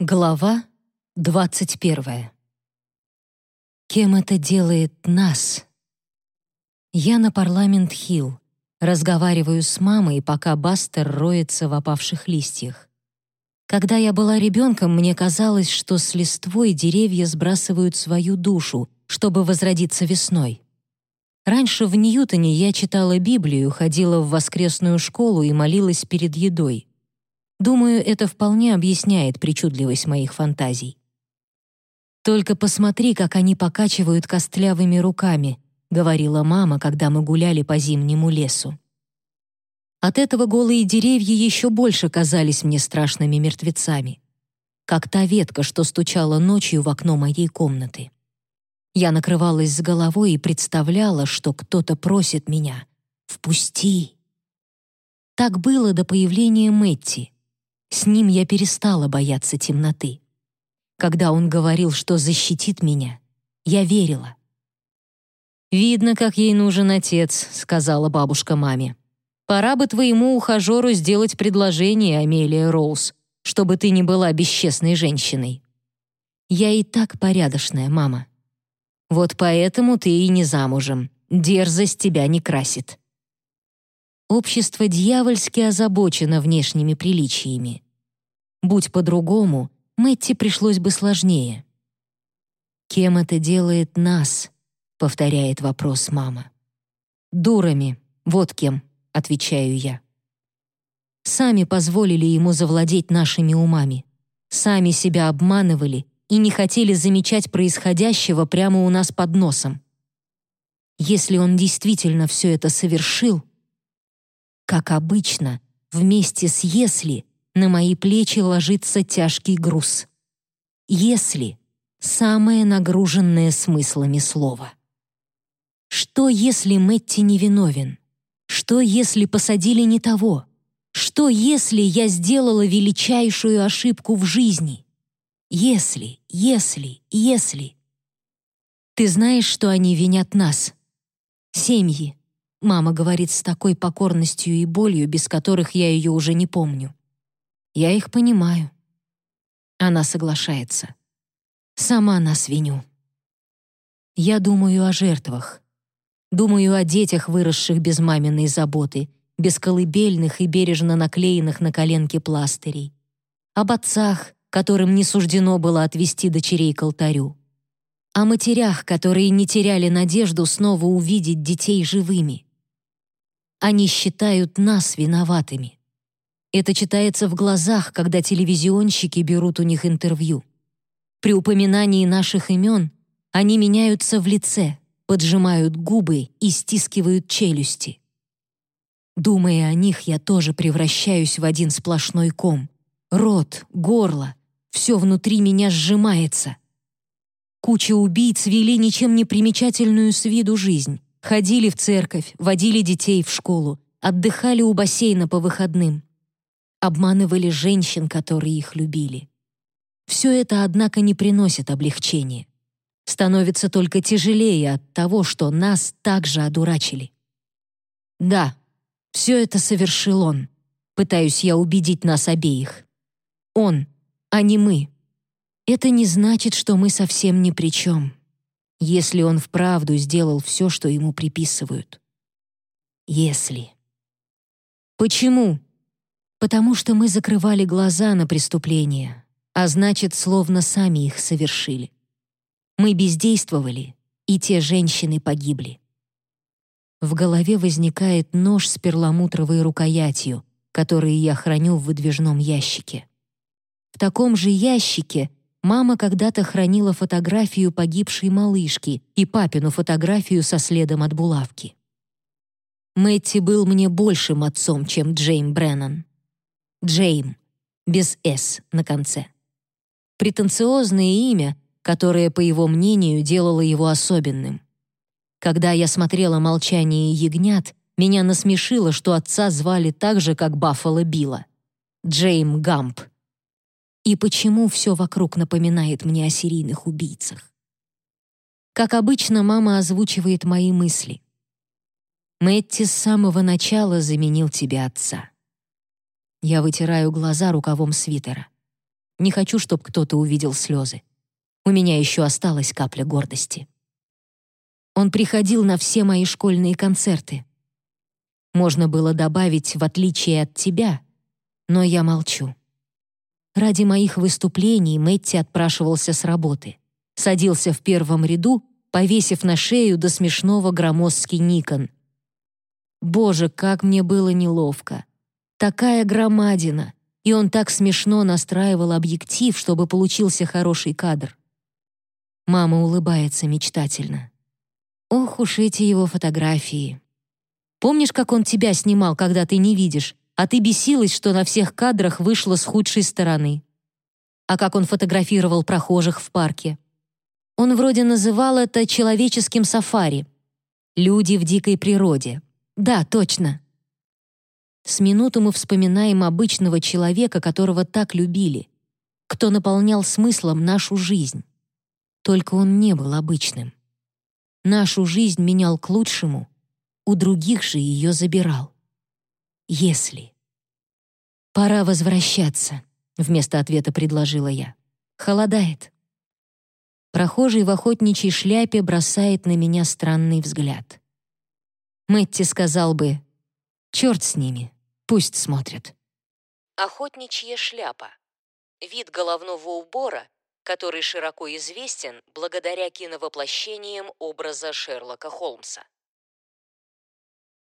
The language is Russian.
Глава 21. Кем это делает нас? Я на парламент-хилл, разговариваю с мамой, пока Бастер роется в опавших листьях. Когда я была ребенком, мне казалось, что с листвой деревья сбрасывают свою душу, чтобы возродиться весной. Раньше в Ньютоне я читала Библию, ходила в воскресную школу и молилась перед едой. Думаю, это вполне объясняет причудливость моих фантазий. «Только посмотри, как они покачивают костлявыми руками», — говорила мама, когда мы гуляли по зимнему лесу. От этого голые деревья еще больше казались мне страшными мертвецами, как та ветка, что стучала ночью в окно моей комнаты. Я накрывалась с головой и представляла, что кто-то просит меня «Впусти!». Так было до появления Мэтти — с ним я перестала бояться темноты. Когда он говорил, что защитит меня, я верила. «Видно, как ей нужен отец», — сказала бабушка маме. «Пора бы твоему ухажеру сделать предложение, Амелия Роуз, чтобы ты не была бесчестной женщиной». «Я и так порядочная, мама». «Вот поэтому ты и не замужем. Дерзость тебя не красит». Общество дьявольски озабочено внешними приличиями. Будь по-другому, Мэтти пришлось бы сложнее. «Кем это делает нас?» — повторяет вопрос мама. «Дурами, вот кем», — отвечаю я. Сами позволили ему завладеть нашими умами. Сами себя обманывали и не хотели замечать происходящего прямо у нас под носом. Если он действительно все это совершил, как обычно, вместе с «если» на мои плечи ложится тяжкий груз. «Если» — самое нагруженное смыслами слова. Что, если Мэтти невиновен? Что, если посадили не того? Что, если я сделала величайшую ошибку в жизни? Если, если, если. Ты знаешь, что они винят нас? Семьи, Мама говорит с такой покорностью и болью, без которых я ее уже не помню. Я их понимаю. Она соглашается. Сама нас виню. Я думаю о жертвах. Думаю о детях, выросших без маминой заботы, без колыбельных и бережно наклеенных на коленки пластырей. Об отцах, которым не суждено было отвести дочерей к алтарю. О матерях, которые не теряли надежду снова увидеть детей живыми. Они считают нас виноватыми. Это читается в глазах, когда телевизионщики берут у них интервью. При упоминании наших имен они меняются в лице, поджимают губы и стискивают челюсти. Думая о них, я тоже превращаюсь в один сплошной ком. Рот, горло, все внутри меня сжимается. Куча убийц вели ничем не примечательную с виду жизнь. Ходили в церковь, водили детей в школу, отдыхали у бассейна по выходным. Обманывали женщин, которые их любили. Все это, однако, не приносит облегчения. Становится только тяжелее от того, что нас также одурачили. Да, все это совершил он. Пытаюсь я убедить нас обеих. Он, а не мы. Это не значит, что мы совсем ни при чем если он вправду сделал все, что ему приписывают. Если. Почему? Потому что мы закрывали глаза на преступления, а значит, словно сами их совершили. Мы бездействовали, и те женщины погибли. В голове возникает нож с перламутровой рукоятью, который я храню в выдвижном ящике. В таком же ящике Мама когда-то хранила фотографию погибшей малышки и папину фотографию со следом от булавки. Мэтти был мне большим отцом, чем Джейм Бреннан. Джейм, без «с» на конце. Претенциозное имя, которое, по его мнению, делало его особенным. Когда я смотрела «Молчание ягнят», меня насмешило, что отца звали так же, как Баффало Билла. Джейм Гамп — и почему все вокруг напоминает мне о серийных убийцах? Как обычно, мама озвучивает мои мысли. Мэтти с самого начала заменил тебе отца. Я вытираю глаза рукавом свитера. Не хочу, чтобы кто-то увидел слезы. У меня еще осталась капля гордости. Он приходил на все мои школьные концерты. Можно было добавить «в отличие от тебя», но я молчу. Ради моих выступлений Мэтти отпрашивался с работы. Садился в первом ряду, повесив на шею до смешного громоздкий Никон. Боже, как мне было неловко. Такая громадина, и он так смешно настраивал объектив, чтобы получился хороший кадр. Мама улыбается мечтательно. Ох уж эти его фотографии. Помнишь, как он тебя снимал, когда ты не видишь, а ты бесилась, что на всех кадрах вышло с худшей стороны? А как он фотографировал прохожих в парке? Он вроде называл это человеческим сафари. Люди в дикой природе. Да, точно. С минуту мы вспоминаем обычного человека, которого так любили, кто наполнял смыслом нашу жизнь. Только он не был обычным. Нашу жизнь менял к лучшему, у других же ее забирал. Если. «Пора возвращаться», — вместо ответа предложила я. «Холодает». Прохожий в охотничьей шляпе бросает на меня странный взгляд. Мэтти сказал бы «Черт с ними, пусть смотрят». Охотничья шляпа. Вид головного убора, который широко известен благодаря киновоплощениям образа Шерлока Холмса.